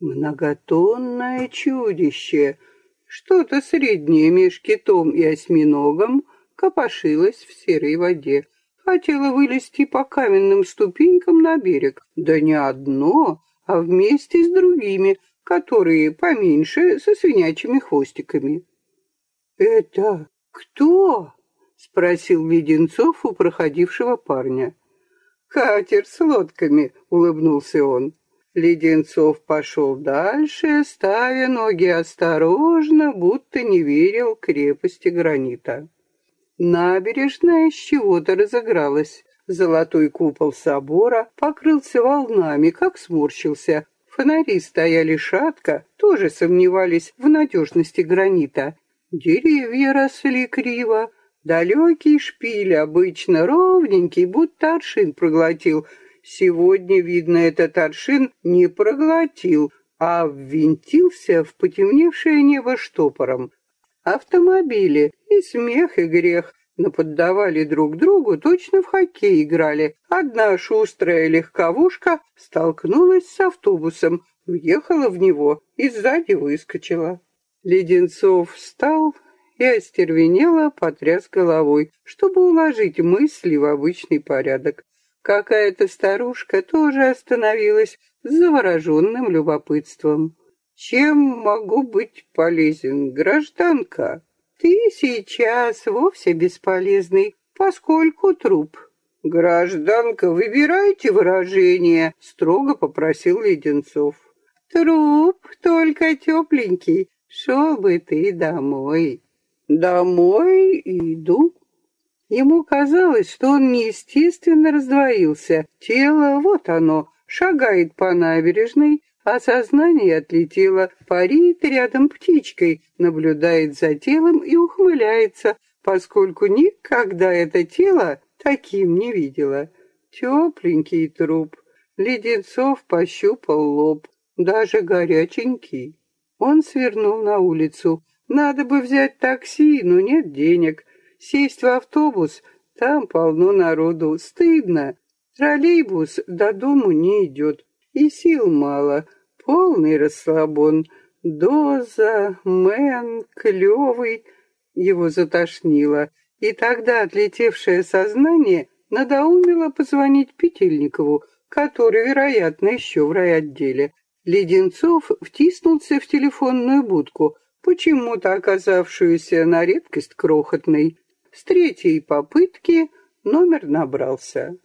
Многотонное чудище, что-то среднее меж китом и осьминогом, копошилось в серой воде. Хотела вылезти по каменным ступенькам на берег. Да не одно, а вместе с другими, которые поменьше, со свинячьими хвостиками. «Это кто?» — спросил Леденцов у проходившего парня. «Катер с лодками», — улыбнулся он. Леденцов пошел дальше, ставя ноги осторожно, будто не верил крепости гранита. Набережная с чего-то разыгралась. Золотой купол собора покрылся волнами, как сморщился. Фонари стояли шатко, тоже сомневались в надежности гранита. Деревья росли криво. Далекий шпиль, обычно ровненький, будто аршин проглотил. Сегодня, видно, этот аршин не проглотил, а ввинтился в потемневшее небо штопором. Автомобили, и смех, и грех, наподдавали друг другу, точно в хоккей играли. Одна шустрая легковушка столкнулась с автобусом, въехала в него и сзади выскочила. Леденцов встал и остервенело потряс головой, чтобы уложить мысли в обычный порядок. Какая-то старушка тоже остановилась завороженным любопытством. «Чем могу быть полезен, гражданка?» «Ты сейчас вовсе бесполезный, поскольку труп». «Гражданка, выбирайте выражение», — строго попросил Леденцов. «Труп только тепленький, шел бы ты домой». «Домой иду». Ему казалось, что он неестественно раздвоился. Тело, вот оно, шагает по набережной, а сознание отлетело, парит рядом птичкой, наблюдает за телом и ухмыляется, поскольку никогда это тело таким не видела. Тепленький труп. Леденцов пощупал лоб, даже горяченький. Он свернул на улицу. Надо бы взять такси, но нет денег. Сесть в автобус, там полно народу, стыдно. Троллейбус до дому не идет, и сил мало, полный расслабон. Доза, мэн, клевый. Его затошнило, и тогда отлетевшее сознание надоумило позвонить Петельникову, который, вероятно, еще в райотделе. Леденцов втиснулся в телефонную будку, почему-то оказавшуюся на редкость крохотной. С третьей попытки номер набрался.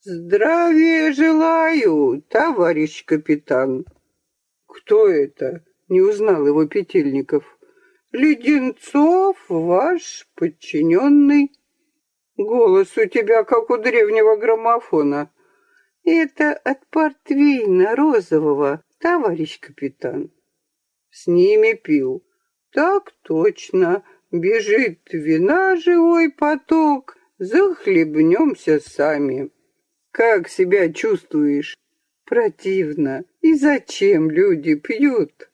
«Здравия желаю, товарищ капитан!» «Кто это?» — не узнал его Петельников. «Леденцов, ваш подчиненный». «Голос у тебя, как у древнего граммофона». «Это от портвейна розового, товарищ капитан». «С ними пил». «Так точно. Бежит вина живой поток. Захлебнемся сами». «Как себя чувствуешь?» Противно. И зачем люди пьют?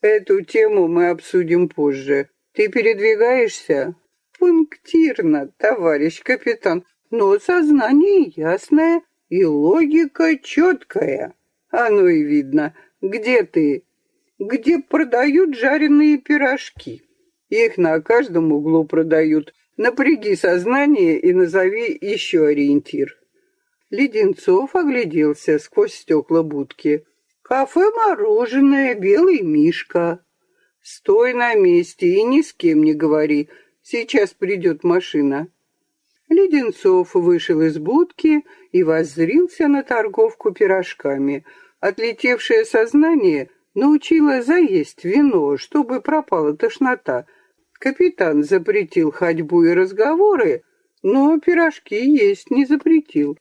Эту тему мы обсудим позже. Ты передвигаешься? Пунктирно, товарищ капитан, но сознание ясное и логика четкая. Оно и видно. Где ты? Где продают жареные пирожки? Их на каждом углу продают. Напряги сознание и назови еще ориентир. Леденцов огляделся сквозь стекла будки. «Кафе «Мороженое», «Белый Мишка». «Стой на месте и ни с кем не говори. Сейчас придет машина». Леденцов вышел из будки и воззрился на торговку пирожками. Отлетевшее сознание научило заесть вино, чтобы пропала тошнота. Капитан запретил ходьбу и разговоры, но пирожки есть не запретил.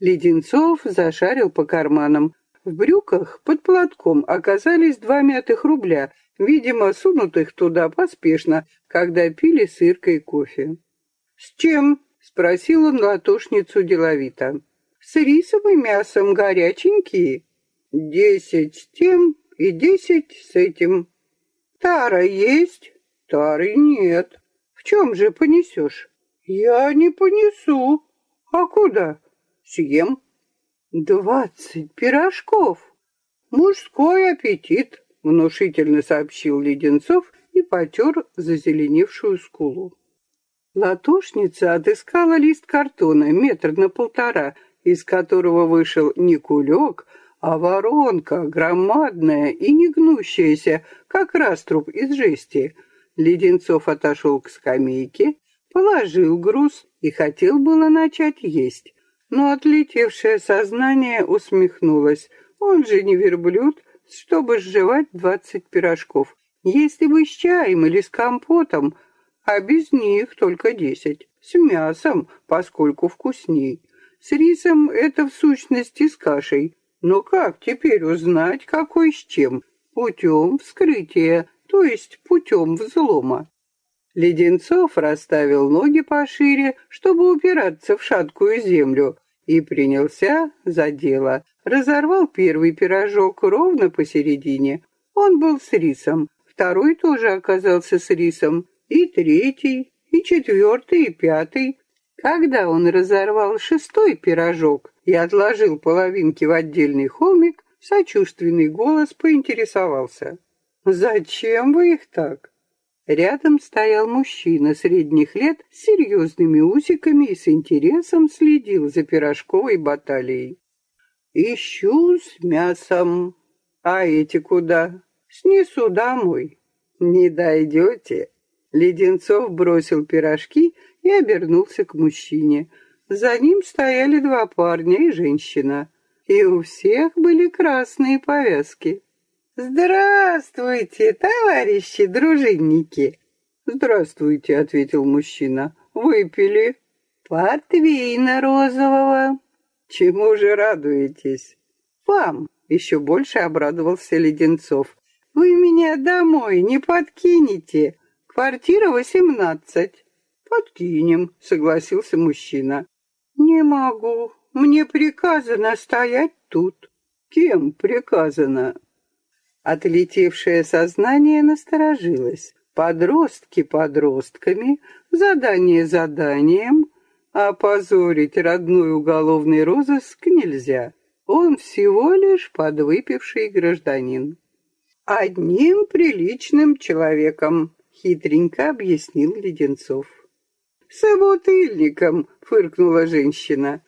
Леденцов зашарил по карманам. В брюках под платком оказались два мятых рубля, видимо, сунутых туда поспешно, когда пили сырка и кофе. «С чем?» — спросил он латошницу деловито. «С рисовым мясом горяченькие. Десять с тем и десять с этим. Тара есть? Тары нет. В чем же понесешь?» «Я не понесу. А куда?» съем. Двадцать пирожков. «Мужской аппетит», — внушительно сообщил Леденцов и потер зазеленевшую скулу. Латушница отыскала лист картона метр на полтора, из которого вышел не кулек, а воронка, громадная и не гнущаяся, как раструб из жести. Леденцов отошел к скамейке, положил груз и хотел было начать есть. Но отлетевшее сознание усмехнулось. Он же не верблюд, чтобы сживать двадцать пирожков. Если бы с чаем или с компотом, а без них только десять. С мясом, поскольку вкусней. С рисом это в сущности с кашей. Но как теперь узнать, какой с чем? Путем вскрытия, то есть путем взлома. Леденцов расставил ноги пошире, чтобы упираться в шаткую землю, и принялся за дело. Разорвал первый пирожок ровно посередине. Он был с рисом. Второй тоже оказался с рисом. И третий, и четвертый, и пятый. Когда он разорвал шестой пирожок и отложил половинки в отдельный холмик, сочувственный голос поинтересовался. «Зачем вы их так?» Рядом стоял мужчина средних лет с серьезными усиками и с интересом следил за пирожковой баталией. «Ищу с мясом. А эти куда? Снесу домой. Не дойдете?» Леденцов бросил пирожки и обернулся к мужчине. За ним стояли два парня и женщина. И у всех были красные повязки. «Здравствуйте, товарищи дружинники!» «Здравствуйте», — ответил мужчина. «Выпили?» «Портвейна розового». «Чему же радуетесь?» «Вам!» — еще больше обрадовался Леденцов. «Вы меня домой не подкинете. Квартира восемнадцать». «Подкинем», — согласился мужчина. «Не могу. Мне приказано стоять тут». «Кем приказано?» Отлетевшее сознание насторожилось. Подростки подростками, задание заданием, а позорить родной уголовный розыск нельзя. Он всего лишь подвыпивший гражданин. «Одним приличным человеком», — хитренько объяснил Леденцов. «Собутыльником», — фыркнула женщина.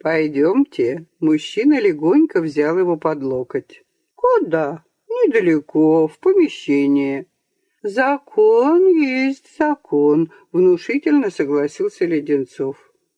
«Пойдемте». Мужчина легонько взял его под локоть. «Куда?» Недалеко, в помещение. Закон есть закон, внушительно согласился Леденцов.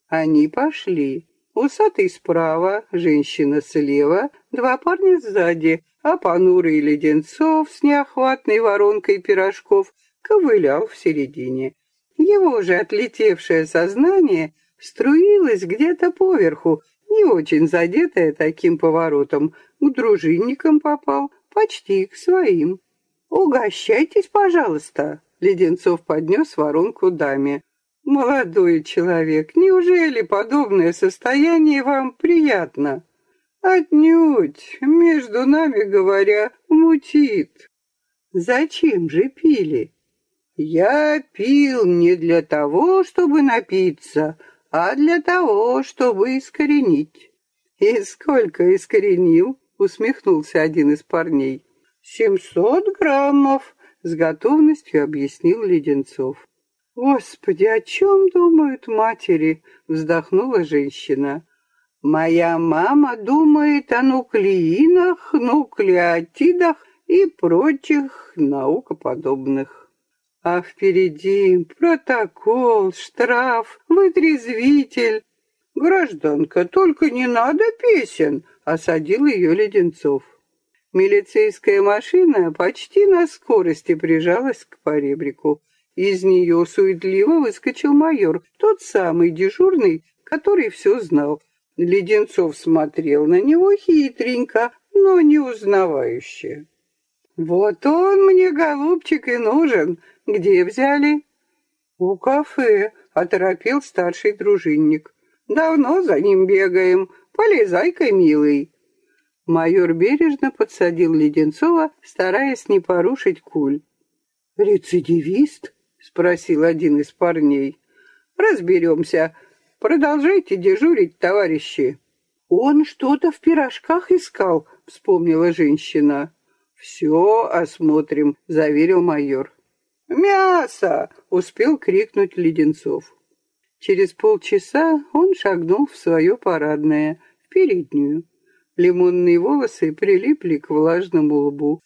Они пошли. Усатый справа, женщина слева, два парня сзади, а понурый Леденцов с неохватной воронкой пирожков ковылял в середине. Его же отлетевшее сознание струилось где-то поверху, не очень задетое таким поворотом, к дружинникам попал, почти к своим. «Угощайтесь, пожалуйста!» Леденцов поднес воронку даме. «Молодой человек, неужели подобное состояние вам приятно?» «Отнюдь, между нами говоря, мутит». «Зачем же пили?» «Я пил не для того, чтобы напиться, а для того, чтобы искоренить». «И сколько искоренил?» Усмехнулся один из парней. «Семьсот граммов», — с готовностью объяснил Леденцов. «Господи, о чем думают матери?» — вздохнула женщина. «Моя мама думает о нуклеинах, нуклеотидах и прочих наукоподобных. А впереди протокол, штраф, вытрезвитель. Гражданка, только не надо песен, осадил ее Леденцов. Милицейская машина почти на скорости прижалась к поребрику. Из нее суетливо выскочил майор, тот самый дежурный, который все знал. Леденцов смотрел на него хитренько, но не узнавающе. «Вот он мне, голубчик, и нужен. Где взяли?» «У кафе», — оторопел старший дружинник. «Давно за ним бегаем. Полезай-ка, милый. Майор бережно подсадил Леденцова, стараясь не порушить куль. «Рецидивист?» — спросил один из парней. «Разберемся. Продолжайте дежурить, товарищи». «Он что-то в пирожках искал», — вспомнила женщина. «Все осмотрим», — заверил майор. «Мясо!» — успел крикнуть Леденцов. Через полчаса он шагнул в свое парадное, в переднюю. Лимонные волосы прилипли к влажному лбу.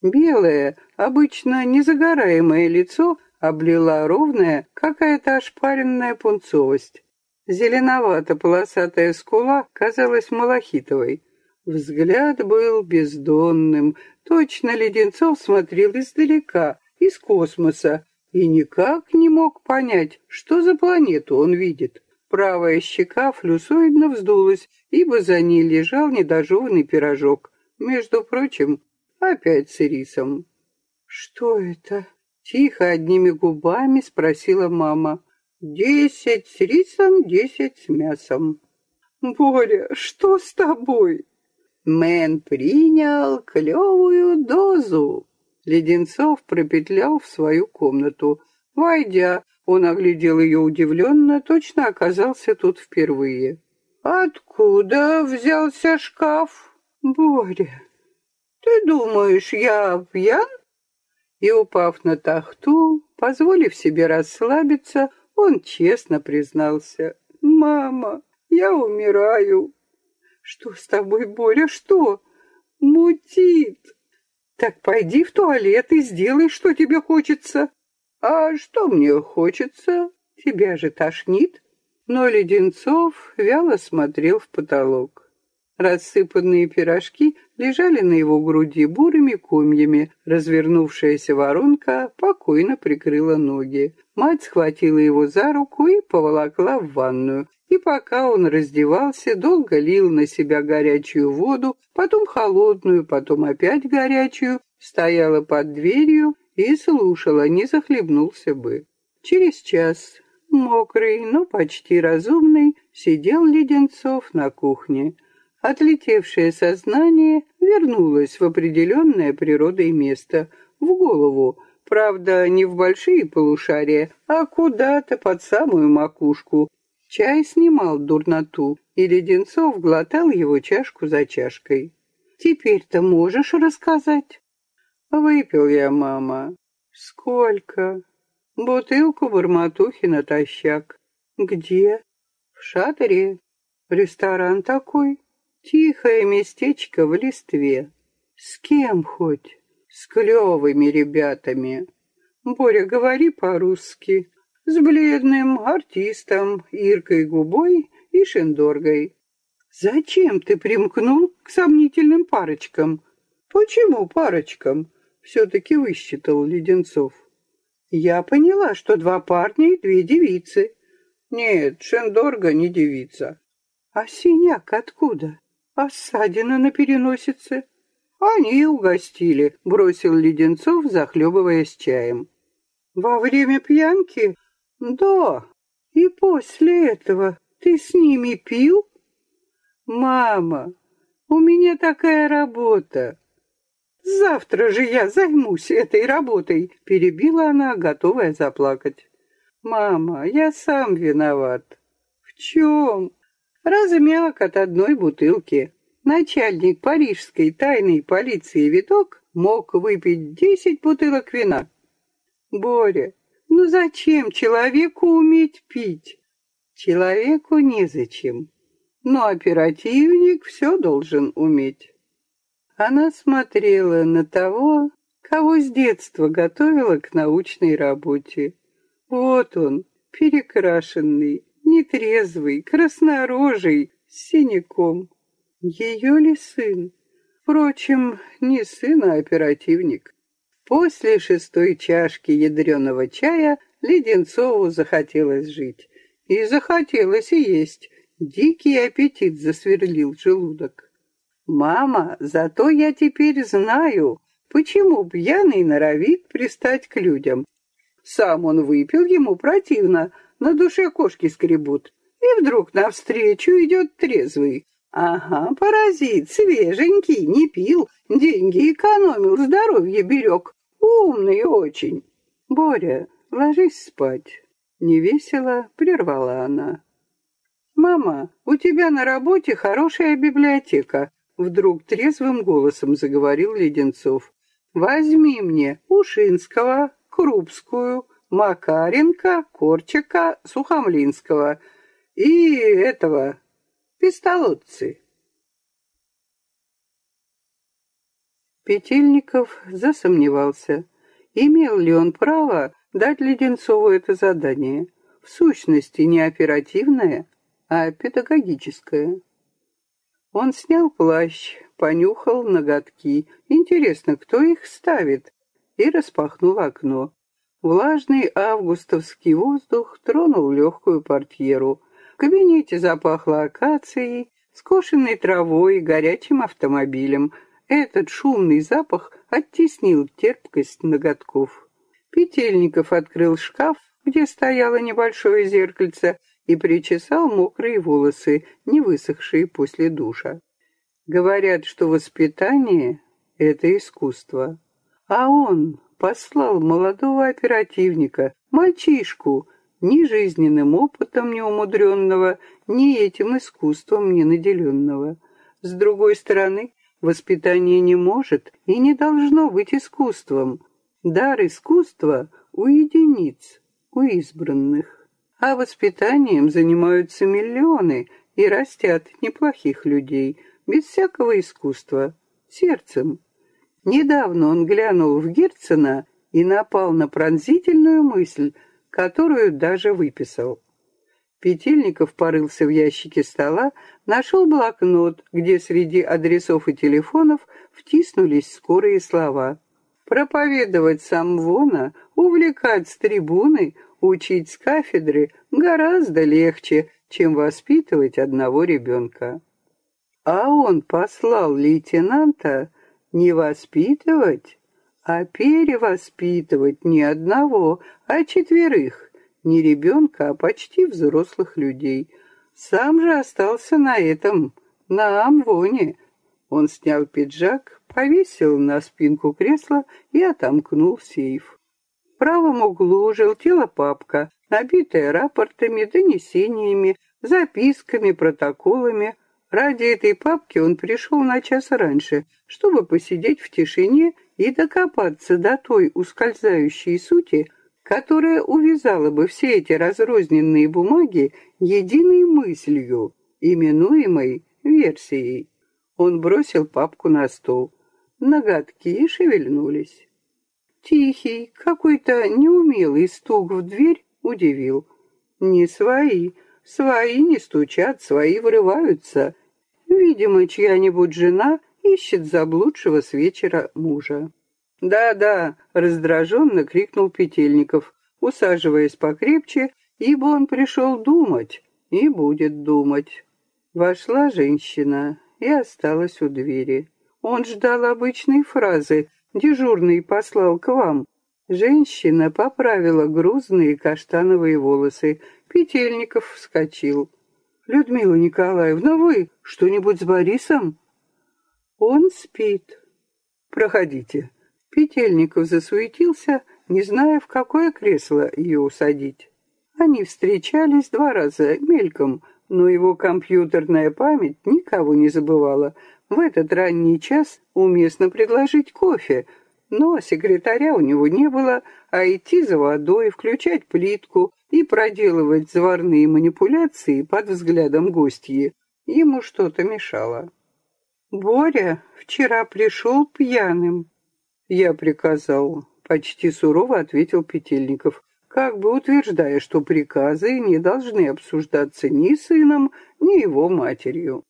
Белое, обычно незагораемое лицо облила ровная, какая-то ошпаренная пунцовость. Зеленовато-полосатая скула казалась малахитовой. Взгляд был бездонным. Точно Леденцов смотрел издалека, из космоса, и никак не мог понять, что за планету он видит. Правая щека флюсоидно вздулась, ибо за ней лежал недожеванный пирожок. Между прочим, опять с рисом. «Что это?» — тихо одними губами спросила мама. «Десять с рисом, десять с мясом». «Боря, что с тобой?» Мэн принял клевую дозу. Леденцов пропетлял в свою комнату. Войдя, он оглядел ее удивленно, точно оказался тут впервые. «Откуда взялся шкаф?» «Боря, ты думаешь, я пьян?» И, упав на тахту, позволив себе расслабиться, он честно признался. «Мама, я умираю». «Что с тобой, Боря, что?» «Мутит». «Так пойди в туалет и сделай, что тебе хочется». «А что мне хочется? Тебя же тошнит». Но Леденцов вяло смотрел в потолок. Рассыпанные пирожки лежали на его груди бурыми комьями. Развернувшаяся воронка покойно прикрыла ноги. Мать схватила его за руку и поволокла в ванную. И пока он раздевался, долго лил на себя горячую воду, потом холодную, потом опять горячую, стояла под дверью и слушала, не захлебнулся бы. Через час, мокрый, но почти разумный, сидел Леденцов на кухне. Отлетевшее сознание вернулось в определенное природой место, в голову, правда, не в большие полушария, а куда-то под самую макушку, Чай снимал дурноту, и Леденцов глотал его чашку за чашкой. «Теперь-то можешь рассказать?» «Выпил я, мама». «Сколько?» «Бутылку барматухи натощак». «Где?» «В шатре. Ресторан такой. Тихое местечко в листве. С кем хоть?» «С клевыми ребятами». «Боря, говори по-русски» с бледным артистом Иркой Губой и Шендоргой. «Зачем ты примкнул к сомнительным парочкам?» «Почему парочкам?» — все-таки высчитал Леденцов. «Я поняла, что два парня и две девицы». «Нет, Шендорга не девица». «А синяк откуда? А ссадина на переносице?» «Они угостили», — бросил Леденцов, захлебываясь чаем. «Во время пьянки да, и после этого ты с ними пил? Мама, у меня такая работа. Завтра же я займусь этой работой, перебила она, готовая заплакать. Мама, я сам виноват. В чем? Размяк от одной бутылки. Начальник парижской тайной полиции Виток мог выпить десять бутылок вина. Боря, ну зачем человеку уметь пить? Человеку незачем. Но оперативник все должен уметь. Она смотрела на того, кого с детства готовила к научной работе. Вот он, перекрашенный, нетрезвый, краснорожий, с синяком. Ее ли сын? Впрочем, не сын, а оперативник. После шестой чашки ядреного чая Леденцову захотелось жить. И захотелось и есть. Дикий аппетит засверлил желудок. «Мама, зато я теперь знаю, почему пьяный норовит пристать к людям. Сам он выпил, ему противно, на душе кошки скребут. И вдруг навстречу идет трезвый. Ага, паразит, свеженький, не пил, деньги экономил, здоровье берег. Умный очень. Боря, ложись спать. Невесело прервала она. «Мама, у тебя на работе хорошая библиотека. Вдруг трезвым голосом заговорил Леденцов. «Возьми мне Ушинского, Крупскую, Макаренко, Корчика, Сухомлинского и этого, пистолотцы». Петельников засомневался, имел ли он право дать Леденцову это задание, в сущности не оперативное, а педагогическое. Он снял плащ, понюхал ноготки. Интересно, кто их ставит? И распахнул окно. Влажный августовский воздух тронул легкую портьеру. Кабинете запахло акацией, скошенной травой и горячим автомобилем. Этот шумный запах оттеснил терпкость ноготков. Петельников открыл шкаф, где стояло небольшое зеркальце, и причесал мокрые волосы, не высохшие после душа. Говорят, что воспитание — это искусство. А он послал молодого оперативника, мальчишку, ни жизненным опытом неумудренного, ни этим искусством не наделенного. С другой стороны, воспитание не может и не должно быть искусством. Дар искусства у единиц, у избранных а воспитанием занимаются миллионы и растят неплохих людей, без всякого искусства, сердцем. Недавно он глянул в Герцена и напал на пронзительную мысль, которую даже выписал. Петельников порылся в ящике стола, нашел блокнот, где среди адресов и телефонов втиснулись скорые слова. Проповедовать сам Вона, увлекать с трибуны, Учить с кафедры гораздо легче, чем воспитывать одного ребенка. А он послал лейтенанта не воспитывать, а перевоспитывать не одного, а четверых, не ребенка, а почти взрослых людей. Сам же остался на этом, на Амвоне. Он снял пиджак, повесил на спинку кресла и отомкнул сейф правом углу желтела папка, набитая рапортами, донесениями, записками, протоколами. Ради этой папки он пришел на час раньше, чтобы посидеть в тишине и докопаться до той ускользающей сути, которая увязала бы все эти разрозненные бумаги единой мыслью, именуемой версией. Он бросил папку на стол. Ноготки шевельнулись. Тихий, какой-то неумелый стук в дверь удивил. Не свои, свои не стучат, свои врываются. Видимо, чья-нибудь жена ищет заблудшего с вечера мужа. «Да-да», — раздраженно крикнул Петельников, усаживаясь покрепче, ибо он пришел думать и будет думать. Вошла женщина и осталась у двери. Он ждал обычной фразы Дежурный послал к вам. Женщина поправила грузные каштановые волосы. Петельников вскочил. «Людмила Николаевна, вы что-нибудь с Борисом?» «Он спит». «Проходите». Петельников засуетился, не зная, в какое кресло ее усадить. Они встречались два раза мельком, но его компьютерная память никого не забывала, в этот ранний час уместно предложить кофе, но секретаря у него не было, а идти за водой, включать плитку и проделывать заварные манипуляции под взглядом гостьи ему что-то мешало. «Боря вчера пришел пьяным». «Я приказал», — почти сурово ответил Петельников, как бы утверждая, что приказы не должны обсуждаться ни сыном, ни его матерью.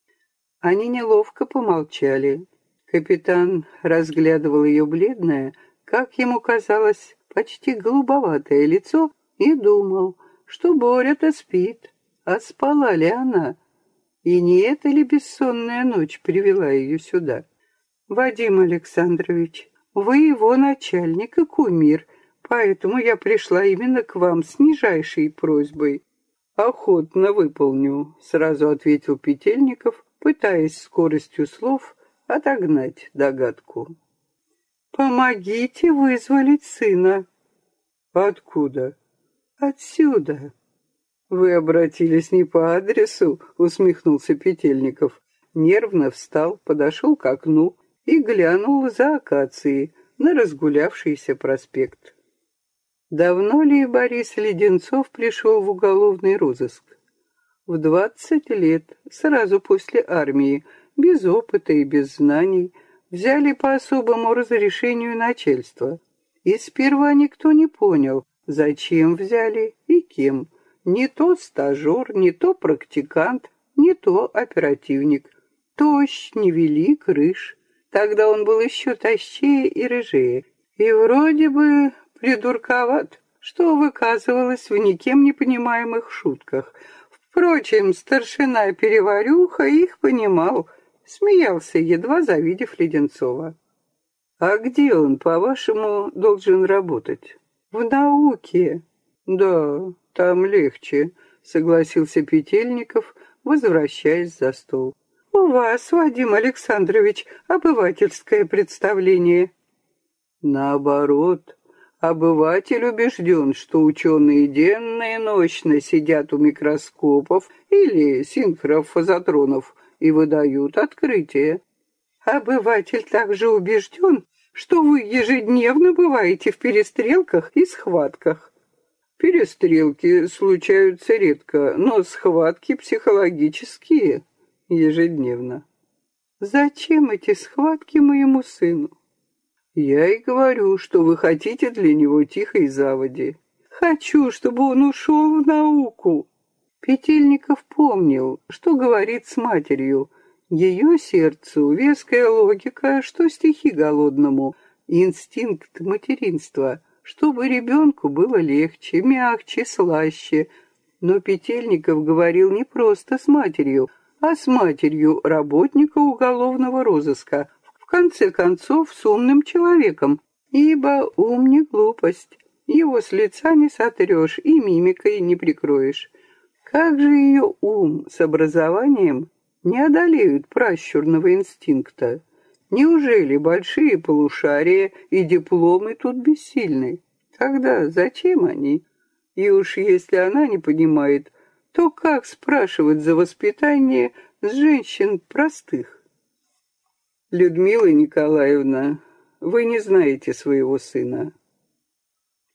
Они неловко помолчали. Капитан разглядывал ее бледное, как ему казалось, почти голубоватое лицо и думал, что Боря-то спит, а спала ли она? И не эта ли бессонная ночь привела ее сюда? «Вадим Александрович, вы его начальник и кумир, поэтому я пришла именно к вам с нижайшей просьбой». «Охотно выполню», — сразу ответил Петельников, пытаясь скоростью слов отогнать догадку. «Помогите вызволить сына». «Откуда?» «Отсюда». «Вы обратились не по адресу», — усмехнулся Петельников. нервно встал, подошел к окну и глянул за акацией на разгулявшийся проспект. Давно ли Борис Леденцов пришел в уголовный розыск? В двадцать лет, сразу после армии, без опыта и без знаний, взяли по особому разрешению начальства. И сперва никто не понял, зачем взяли и кем. Не то стажер, не то практикант, не то оперативник. Тощ, невелик, рыж. Тогда он был еще тощее и рыжее. И вроде бы придурковат, что выказывалось в никем не понимаемых шутках. Впрочем, старшина Переварюха их понимал, смеялся, едва завидев Леденцова. «А где он, по-вашему, должен работать?» «В науке». «Да, там легче», — согласился Петельников, возвращаясь за стол. «У вас, Вадим Александрович, обывательское представление». «Наоборот, обыватель убежден, что ученые денно и ночно сидят у микроскопов или синхрофазотронов и выдают открытия. Обыватель также убежден, что вы ежедневно бываете в перестрелках и схватках. Перестрелки случаются редко, но схватки психологические ежедневно. Зачем эти схватки моему сыну? Я и говорю, что вы хотите для него тихой заводи. Хочу, чтобы он ушел в науку. Петельников помнил, что говорит с матерью. Ее сердцу веская логика, что стихи голодному, инстинкт материнства, чтобы ребенку было легче, мягче, слаще. Но Петельников говорил не просто с матерью, а с матерью работника уголовного розыска, в конце концов с умным человеком, ибо ум не глупость, его с лица не сотрешь и мимикой не прикроешь. Как же ее ум с образованием не одолеют пращурного инстинкта? Неужели большие полушария и дипломы тут бессильны? Тогда зачем они? И уж если она не понимает, то как спрашивать за воспитание с женщин простых? Людмила Николаевна, вы не знаете своего сына.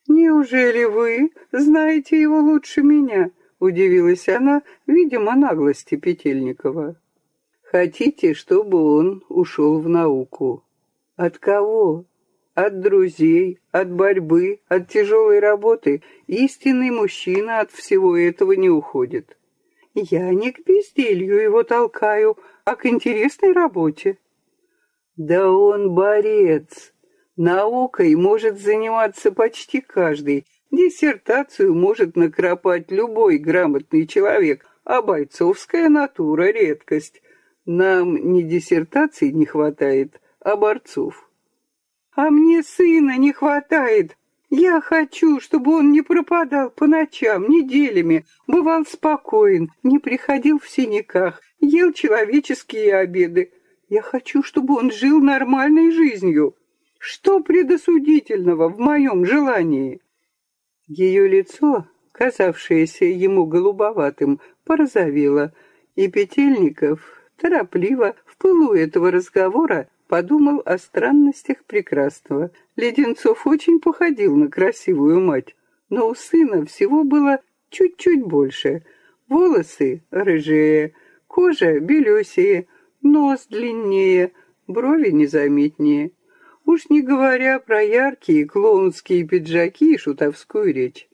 Неужели вы знаете его лучше меня? Удивилась она, видимо, наглости Петельникова. Хотите, чтобы он ушел в науку? От кого? От друзей, от борьбы, от тяжелой работы. Истинный мужчина от всего этого не уходит. Я не к безделью его толкаю, а к интересной работе. Да он борец. Наукой может заниматься почти каждый, Диссертацию может накропать любой грамотный человек, а бойцовская натура — редкость. Нам не диссертаций не хватает, а борцов. А мне сына не хватает. Я хочу, чтобы он не пропадал по ночам, неделями, бывал спокоен, не приходил в синяках, ел человеческие обеды. Я хочу, чтобы он жил нормальной жизнью. Что предосудительного в моем желании? Ее лицо, казавшееся ему голубоватым, порозовело, и Петельников торопливо в пылу этого разговора подумал о странностях прекрасного. Леденцов очень походил на красивую мать, но у сына всего было чуть-чуть больше. Волосы рыжее, кожа белесее, нос длиннее, брови незаметнее уж не говоря про яркие клоунские пиджаки и шутовскую речь.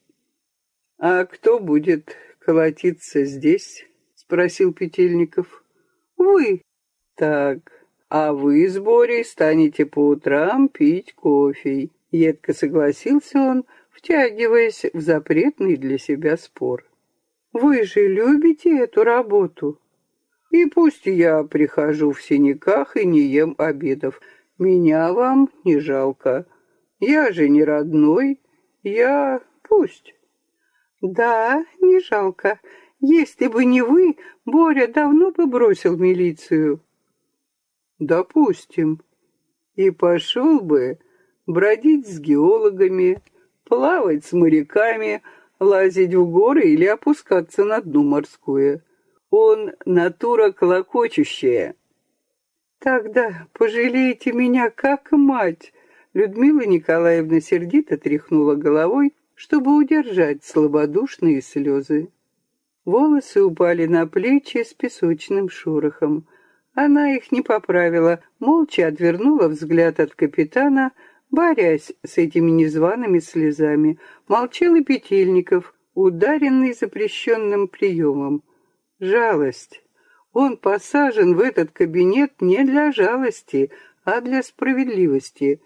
«А кто будет колотиться здесь?» — спросил Петельников. «Вы». «Так, а вы с Борей станете по утрам пить кофе», — едко согласился он, втягиваясь в запретный для себя спор. «Вы же любите эту работу?» «И пусть я прихожу в синяках и не ем обедов», меня вам не жалко. Я же не родной. Я... пусть. Да, не жалко. Если бы не вы, Боря давно бы бросил милицию. Допустим. И пошел бы бродить с геологами, плавать с моряками, лазить в горы или опускаться на дно морское. Он натура клокочущая. Тогда пожалейте меня как мать. Людмила Николаевна сердито тряхнула головой, чтобы удержать слабодушные слезы. Волосы упали на плечи с песочным шорохом. Она их не поправила, молча отвернула взгляд от капитана, борясь с этими незваными слезами. Молчал и Петельников, ударенный запрещенным приемом. Жалость. Он посажен в этот кабинет не для жалости, а для справедливости.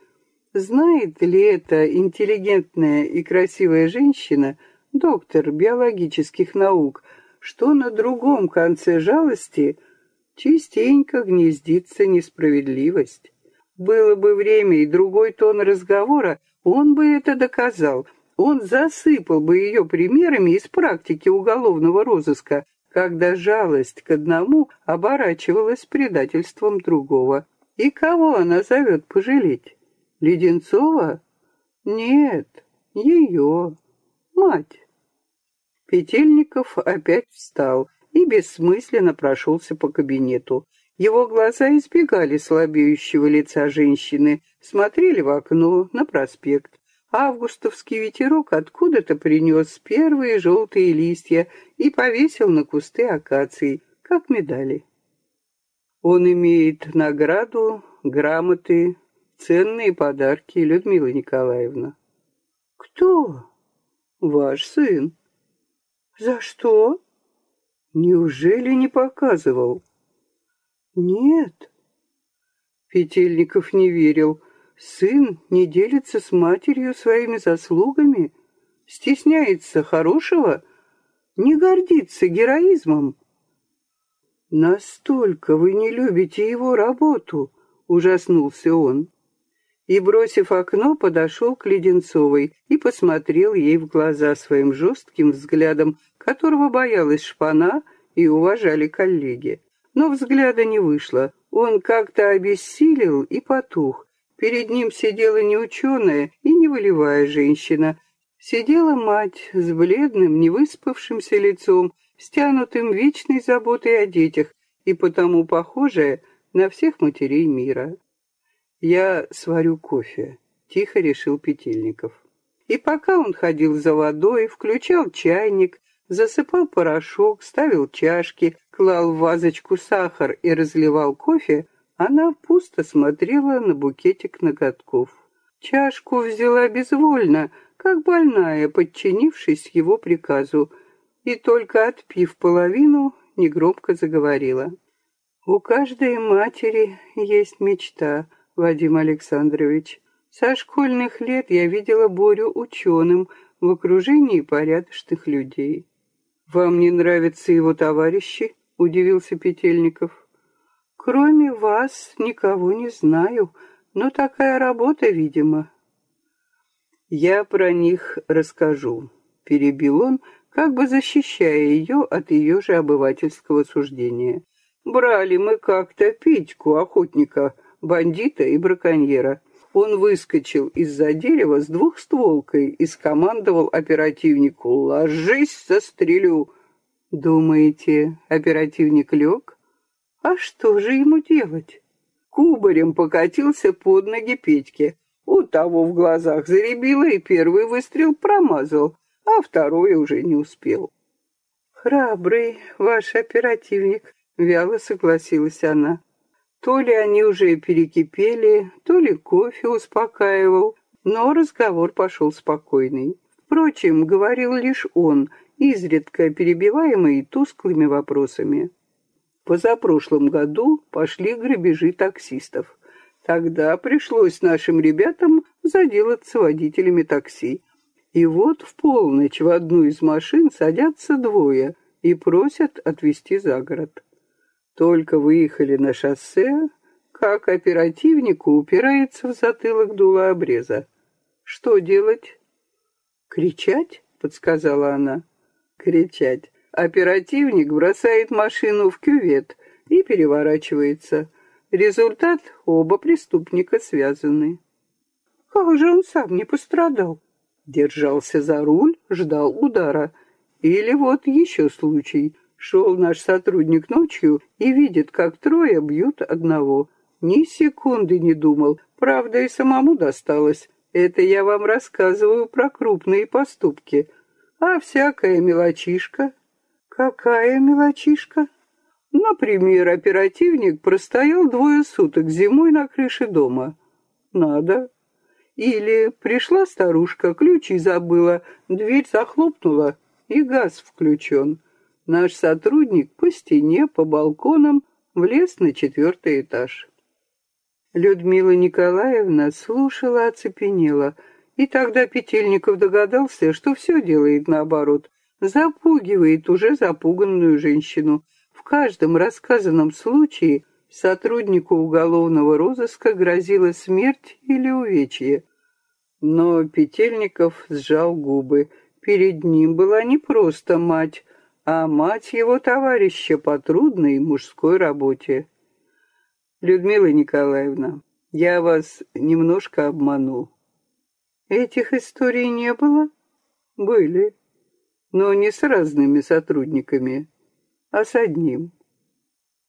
Знает ли эта интеллигентная и красивая женщина, доктор биологических наук, что на другом конце жалости частенько гнездится несправедливость? Было бы время и другой тон разговора, он бы это доказал. Он засыпал бы ее примерами из практики уголовного розыска, когда жалость к одному оборачивалась предательством другого. И кого она зовет пожалеть? Леденцова? Нет, ее, мать. Петельников опять встал и бессмысленно прошелся по кабинету. Его глаза избегали слабеющего лица женщины, смотрели в окно, на проспект. Августовский ветерок откуда-то принес первые желтые листья и повесил на кусты акаций, как медали. Он имеет награду, грамоты, ценные подарки, Людмила Николаевна. Кто? Ваш сын. За что? Неужели не показывал? Нет. Петельников не верил. Сын не делится с матерью своими заслугами, стесняется хорошего, не гордится героизмом. Настолько вы не любите его работу, ужаснулся он. И, бросив окно, подошел к Леденцовой и посмотрел ей в глаза своим жестким взглядом, которого боялась шпана и уважали коллеги. Но взгляда не вышло. Он как-то обессилел и потух, Перед ним сидела не ученая и не волевая женщина. Сидела мать с бледным, невыспавшимся лицом, стянутым вечной заботой о детях и потому похожая на всех матерей мира. «Я сварю кофе», — тихо решил Петельников. И пока он ходил за водой, включал чайник, засыпал порошок, ставил чашки, клал в вазочку сахар и разливал кофе, она пусто смотрела на букетик ноготков. Чашку взяла безвольно, как больная, подчинившись его приказу, и только отпив половину, негромко заговорила. «У каждой матери есть мечта, Вадим Александрович. Со школьных лет я видела Борю ученым в окружении порядочных людей». «Вам не нравятся его товарищи?» — удивился Петельников. Кроме вас никого не знаю, но такая работа, видимо. Я про них расскажу, перебил он, как бы защищая ее от ее же обывательского суждения. Брали мы как-то Петьку, охотника, бандита и браконьера. Он выскочил из-за дерева с двухстволкой и скомандовал оперативнику «Ложись, застрелю!» Думаете, оперативник лег? А что же ему делать? Кубарем покатился под ноги Петьке. У того в глазах заребило, и первый выстрел промазал, а второй уже не успел. «Храбрый ваш оперативник», — вяло согласилась она. То ли они уже перекипели, то ли кофе успокаивал, но разговор пошел спокойный. Впрочем, говорил лишь он, изредка перебиваемый тусклыми вопросами. Позапрошлом году пошли грабежи таксистов. Тогда пришлось нашим ребятам заделаться водителями такси. И вот в полночь в одну из машин садятся двое и просят отвезти за город. Только выехали на шоссе, как оперативнику упирается в затылок дула обреза. Что делать? Кричать, подсказала она. Кричать. Оперативник бросает машину в кювет и переворачивается. Результат — оба преступника связаны. Как же он сам не пострадал? Держался за руль, ждал удара. Или вот еще случай. Шел наш сотрудник ночью и видит, как трое бьют одного. Ни секунды не думал, правда и самому досталось. Это я вам рассказываю про крупные поступки. А всякая мелочишка... Какая мелочишка? Например, оперативник простоял двое суток зимой на крыше дома. Надо. Или пришла старушка, ключи забыла, дверь захлопнула, и газ включен. Наш сотрудник по стене, по балконам влез на четвертый этаж. Людмила Николаевна слушала, оцепенела, и тогда Петельников догадался, что все делает наоборот, запугивает уже запуганную женщину. В каждом рассказанном случае сотруднику уголовного розыска грозила смерть или увечье. Но Петельников сжал губы. Перед ним была не просто мать, а мать его товарища по трудной мужской работе. Людмила Николаевна, я вас немножко обманул. Этих историй не было? Были, но не с разными сотрудниками, а с одним.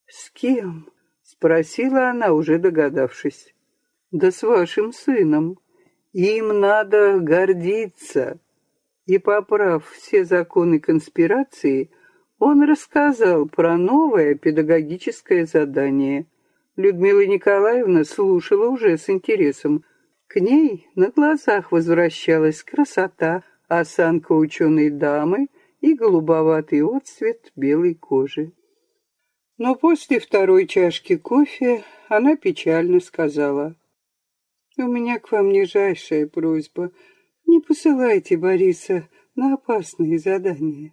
С кем? Спросила она, уже догадавшись. Да с вашим сыном. Им надо гордиться и, поправ все законы конспирации, он рассказал про новое педагогическое задание. Людмила Николаевна слушала уже с интересом. К ней на глазах возвращалась красота, осанка ученой дамы и голубоватый отцвет белой кожи. Но после второй чашки кофе она печально сказала, «У меня к вам нижайшая просьба — не посылайте Бориса на опасные задания.